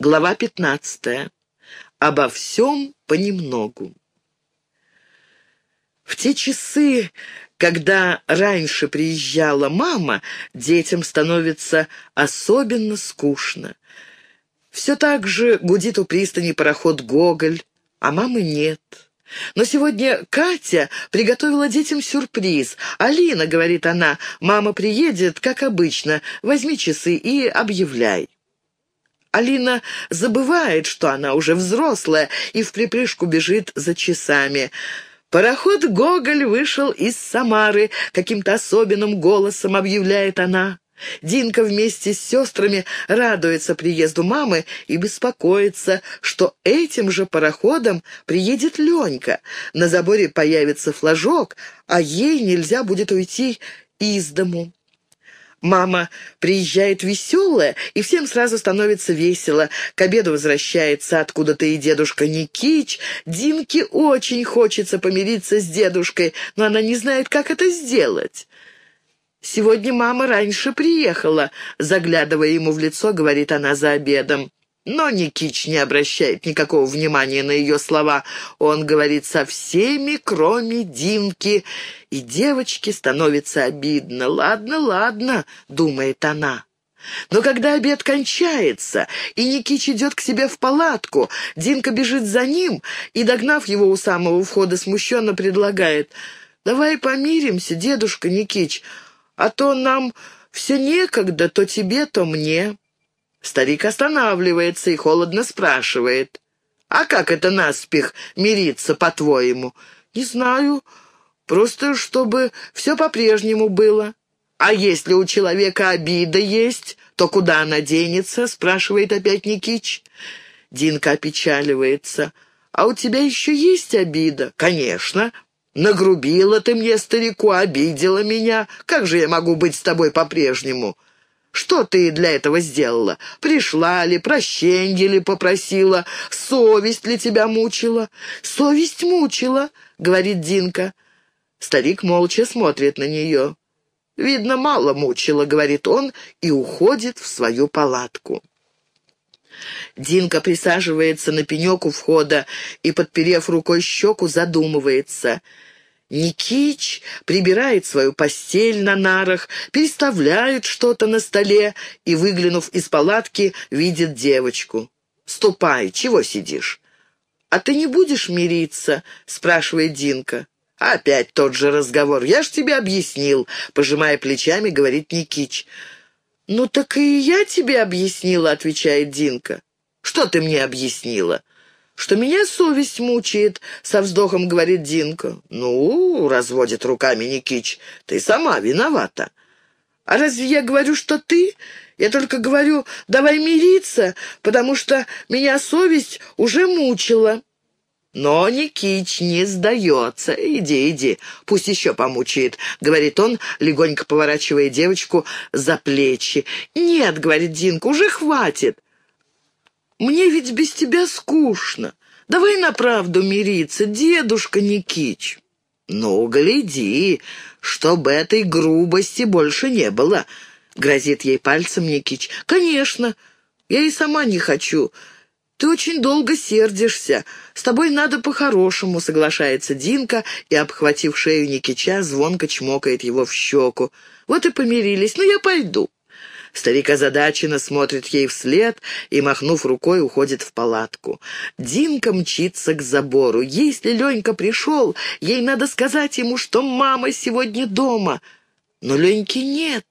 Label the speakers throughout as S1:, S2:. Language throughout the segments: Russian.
S1: Глава 15. Обо всем понемногу. В те часы, когда раньше приезжала мама, детям становится особенно скучно. Все так же гудит у пристани пароход «Гоголь», а мамы нет. Но сегодня Катя приготовила детям сюрприз. «Алина», — говорит она, — «мама приедет, как обычно, возьми часы и объявляй». Алина забывает, что она уже взрослая, и в припрыжку бежит за часами. «Пароход Гоголь вышел из Самары», — каким-то особенным голосом объявляет она. Динка вместе с сестрами радуется приезду мамы и беспокоится, что этим же пароходом приедет Ленька. На заборе появится флажок, а ей нельзя будет уйти из дому. Мама приезжает веселая, и всем сразу становится весело. К обеду возвращается откуда-то и дедушка Никич. Динке очень хочется помириться с дедушкой, но она не знает, как это сделать. «Сегодня мама раньше приехала», — заглядывая ему в лицо, говорит она за обедом. Но Никич не обращает никакого внимания на ее слова. Он говорит со всеми, кроме Динки. И девочке становится обидно. «Ладно, ладно», — думает она. Но когда обед кончается, и Никич идет к себе в палатку, Динка бежит за ним и, догнав его у самого входа, смущенно предлагает «Давай помиримся, дедушка Никич, а то нам все некогда, то тебе, то мне». Старик останавливается и холодно спрашивает. «А как это наспех мириться, по-твоему?» «Не знаю. Просто чтобы все по-прежнему было». «А если у человека обида есть, то куда она денется?» — спрашивает опять Никич. Динка опечаливается. «А у тебя еще есть обида?» «Конечно. Нагрубила ты мне, старику, обидела меня. Как же я могу быть с тобой по-прежнему?» Что ты для этого сделала? Пришла ли, прощенье ли попросила? Совесть ли тебя мучила?» «Совесть мучила», — говорит Динка. Старик молча смотрит на нее. «Видно, мало мучила», — говорит он, и уходит в свою палатку. Динка присаживается на пенек у входа и, подперев рукой щеку, задумывается — Никич прибирает свою постель на нарах, переставляет что-то на столе и, выглянув из палатки, видит девочку. «Ступай, чего сидишь?» «А ты не будешь мириться?» — спрашивает Динка. «Опять тот же разговор. Я ж тебе объяснил», — пожимая плечами, говорит Никич. «Ну так и я тебе объяснила», — отвечает Динка. «Что ты мне объяснила?» Что меня совесть мучает», — со вздохом говорит Динка. «Ну, — разводит руками Никич, — ты сама виновата». «А разве я говорю, что ты? Я только говорю, давай мириться, потому что меня совесть уже мучила». Но Никич не сдается. «Иди, иди, пусть еще помучает», — говорит он, легонько поворачивая девочку за плечи. «Нет», — говорит Динка, — «уже хватит». Мне ведь без тебя скучно. Давай на правду мириться, дедушка Никич». «Ну, гляди, чтобы этой грубости больше не было», — грозит ей пальцем Никич. «Конечно, я и сама не хочу. Ты очень долго сердишься. С тобой надо по-хорошему», — соглашается Динка и, обхватив шею Никича, звонко чмокает его в щеку. «Вот и помирились. Ну, я пойду». Старик озадаченно смотрит ей вслед и, махнув рукой, уходит в палатку. Динка мчится к забору. Если Ленька пришел, ей надо сказать ему, что мама сегодня дома. Но Леньки нет,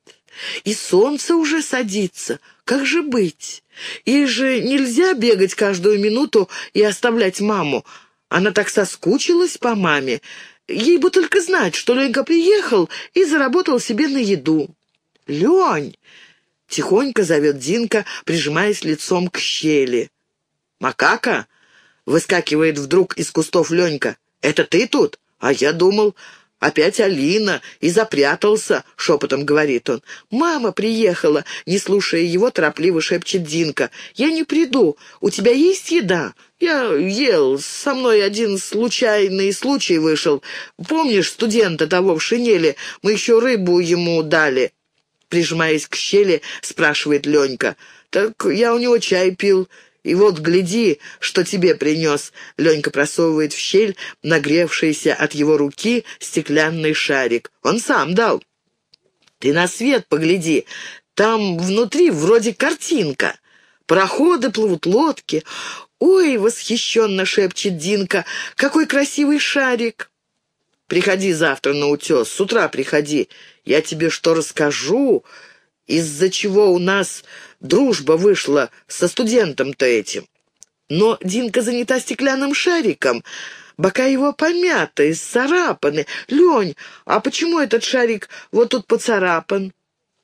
S1: и солнце уже садится. Как же быть? И же нельзя бегать каждую минуту и оставлять маму. Она так соскучилась по маме. Ей бы только знать, что Ленька приехал и заработал себе на еду. «Лень!» Тихонько зовет Динка, прижимаясь лицом к щели. «Макака?» — выскакивает вдруг из кустов Ленька. «Это ты тут? А я думал, опять Алина, и запрятался», — шепотом говорит он. «Мама приехала», — не слушая его, торопливо шепчет Динка. «Я не приду. У тебя есть еда?» «Я ел. Со мной один случайный случай вышел. Помнишь студента того в шинели? Мы еще рыбу ему дали» прижимаясь к щели, спрашивает Ленька. «Так я у него чай пил И вот гляди, что тебе принес. Ленька просовывает в щель нагревшийся от его руки стеклянный шарик. Он сам дал. Ты на свет погляди. Там внутри вроде картинка. Проходы плывут лодки. «Ой!» — восхищенно шепчет Динка. «Какой красивый шарик!» «Приходи завтра на утес, с утра приходи. Я тебе что расскажу, из-за чего у нас дружба вышла со студентом-то этим». Но Динка занята стеклянным шариком. Бока его помяты, исцарапаны. «Лень, а почему этот шарик вот тут поцарапан?»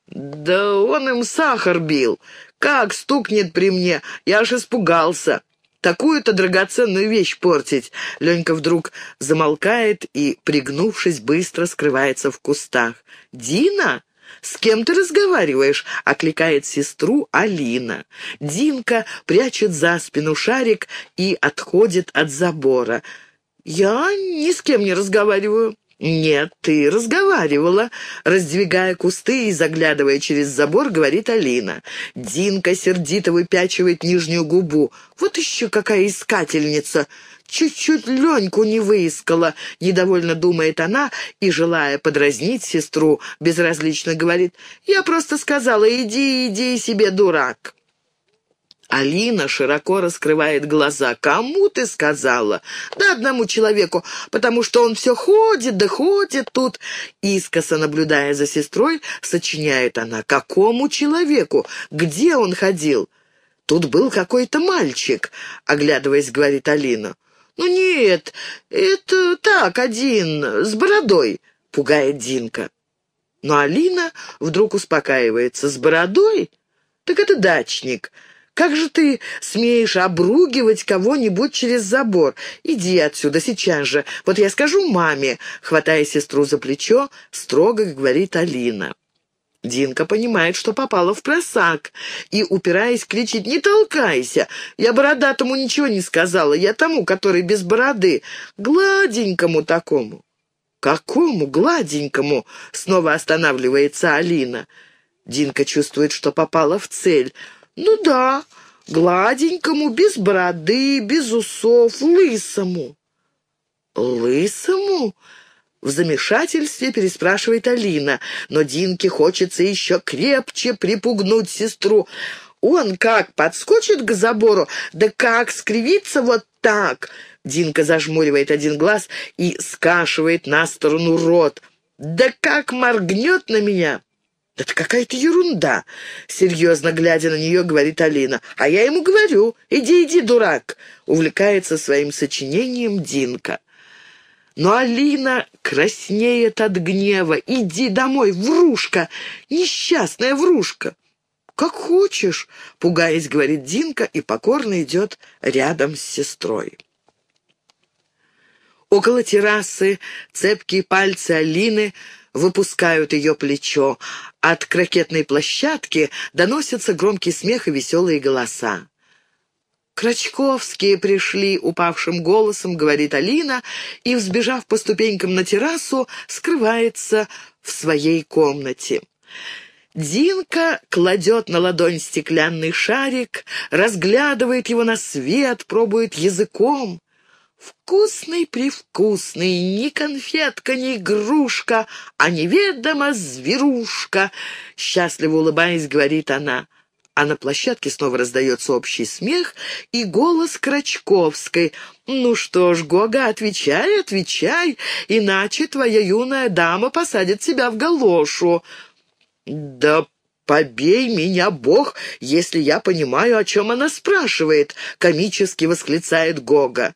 S1: «Да он им сахар бил. Как стукнет при мне, я аж испугался. Такую-то драгоценную вещь портить. Ленька вдруг замолкает и, пригнувшись, быстро скрывается в кустах. «Дина?» «С кем ты разговариваешь?» — окликает сестру Алина. Динка прячет за спину шарик и отходит от забора. «Я ни с кем не разговариваю». «Нет, ты разговаривала», — раздвигая кусты и заглядывая через забор, говорит Алина. Динка сердито выпячивает нижнюю губу. «Вот еще какая искательница!» Чуть-чуть Леньку не выискала, недовольно думает она и, желая подразнить сестру, безразлично говорит, «Я просто сказала, иди, иди себе, дурак». Алина широко раскрывает глаза. «Кому ты сказала?» «Да одному человеку, потому что он все ходит да ходит тут». Искоса наблюдая за сестрой, сочиняет она. «Какому человеку? Где он ходил?» «Тут был какой-то мальчик», — оглядываясь, говорит Алина. «Ну нет, это так, один, с бородой», — пугает Динка. Но Алина вдруг успокаивается. «С бородой? Так это дачник». Как же ты смеешь обругивать кого-нибудь через забор? Иди отсюда сейчас же. Вот я скажу маме», — хватая сестру за плечо, строго говорит Алина. Динка понимает, что попала в просак, и, упираясь, кричит «Не толкайся! Я бородатому ничего не сказала, я тому, который без бороды, гладенькому такому». «Какому гладенькому?» — снова останавливается Алина. Динка чувствует, что попала в цель — «Ну да, гладенькому, без бороды, без усов, лысому». «Лысому?» В замешательстве переспрашивает Алина, но Динке хочется еще крепче припугнуть сестру. Он как подскочит к забору, да как скривится вот так. Динка зажмуривает один глаз и скашивает на сторону рот. Да как моргнет на меня. «Это какая-то ерунда», — серьезно глядя на нее, говорит Алина. «А я ему говорю, иди, иди, дурак», — увлекается своим сочинением Динка. Но Алина краснеет от гнева. «Иди домой, врушка! Несчастная врушка!» «Как хочешь», — пугаясь, говорит Динка и покорно идет рядом с сестрой. Около террасы цепкие пальцы Алины выпускают ее плечо. От крокетной площадки доносятся громкий смех и веселые голоса. «Крачковские пришли», — упавшим голосом говорит Алина, и, взбежав по ступенькам на террасу, скрывается в своей комнате. Динка кладет на ладонь стеклянный шарик, разглядывает его на свет, пробует языком. Вкусный-привкусный, ни конфетка, ни игрушка, а неведомо зверушка, счастливо улыбаясь, говорит она. А на площадке снова раздается общий смех и голос Крачковской. «Ну что ж, Гога, отвечай, отвечай, иначе твоя юная дама посадит себя в галошу». «Да «Побей меня, Бог, если я понимаю, о чем она спрашивает», — комически восклицает Гога.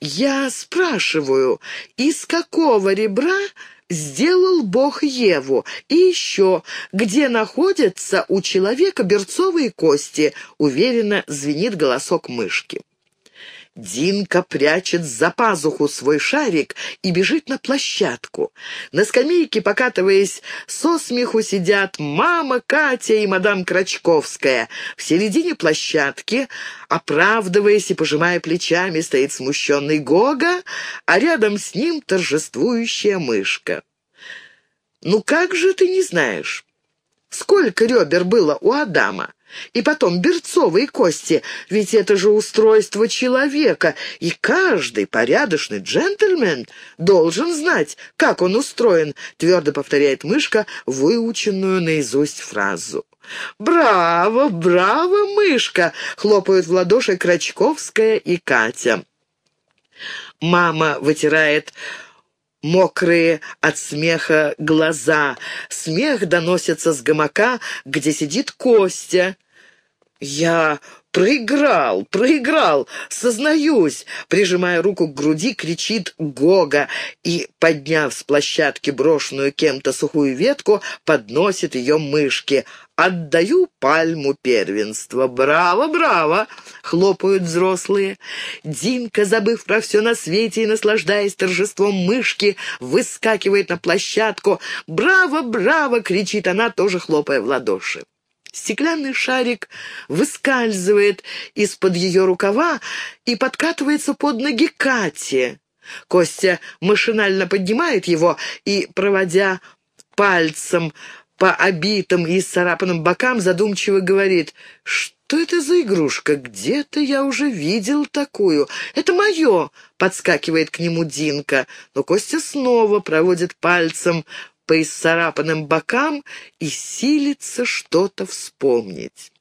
S1: Я спрашиваю, из какого ребра сделал Бог Еву? И еще, где находятся у человека берцовые кости? Уверенно звенит голосок мышки. Динка прячет за пазуху свой шарик и бежит на площадку. На скамейке, покатываясь со смеху, сидят мама Катя и мадам Крачковская. В середине площадки, оправдываясь и пожимая плечами, стоит смущенный Гога, а рядом с ним торжествующая мышка. «Ну как же ты не знаешь? Сколько ребер было у Адама?» И потом берцовые кости, ведь это же устройство человека, и каждый порядочный джентльмен должен знать, как он устроен, твердо повторяет мышка выученную наизусть фразу. «Браво, браво, мышка!» — хлопают в ладоши Крачковская и Катя. Мама вытирает мокрые от смеха глаза. Смех доносится с гамака, где сидит Костя. «Я проиграл, проиграл, сознаюсь!» Прижимая руку к груди, кричит Гога и, подняв с площадки брошенную кем-то сухую ветку, подносит ее мышке. «Отдаю пальму первенства! Браво, браво!» — хлопают взрослые. Динка, забыв про все на свете и наслаждаясь торжеством мышки, выскакивает на площадку. «Браво, браво!» — кричит она, тоже хлопая в ладоши. Стеклянный шарик выскальзывает из-под ее рукава и подкатывается под ноги Кате. Костя машинально поднимает его и, проводя пальцем по обитым и царапанным бокам, задумчиво говорит, «Что это за игрушка? Где-то я уже видел такую. Это мое!» — подскакивает к нему Динка. Но Костя снова проводит пальцем по исцарапанным бокам и силится что-то вспомнить.